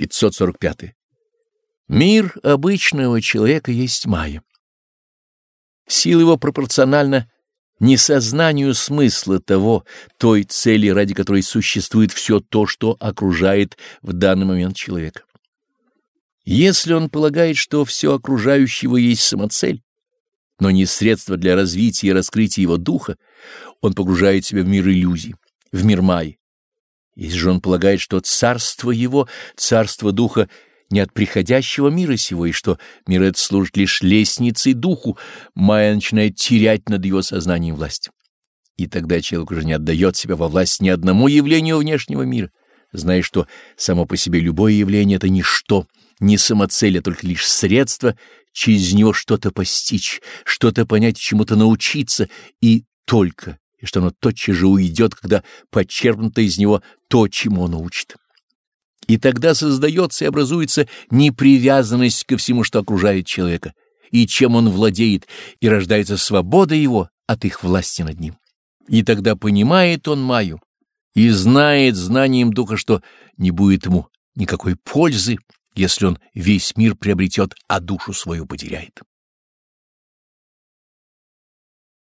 545. Мир обычного человека есть майя. Сила его пропорциональна несознанию смысла того, той цели, ради которой существует все то, что окружает в данный момент человека. Если он полагает, что все окружающего есть самоцель, но не средство для развития и раскрытия его духа, он погружает себя в мир иллюзий, в мир майи. Если же он полагает, что царство его, царство духа, не от приходящего мира сего, и что мир этот служит лишь лестницей духу, майя начинает терять над его сознанием власть. И тогда человек уже не отдает себя во власть ни одному явлению внешнего мира, зная, что само по себе любое явление — это ничто, не самоцель, а только лишь средство через него что-то постичь, что-то понять, чему-то научиться, и только, и что оно тотчас же уйдет, когда подчеркнуто из него то, чему оно учит. И тогда создается и образуется непривязанность ко всему, что окружает человека, и чем он владеет, и рождается свобода его от их власти над ним. И тогда понимает он Маю и знает знанием Духа, что не будет ему никакой пользы, если он весь мир приобретет, а душу свою потеряет.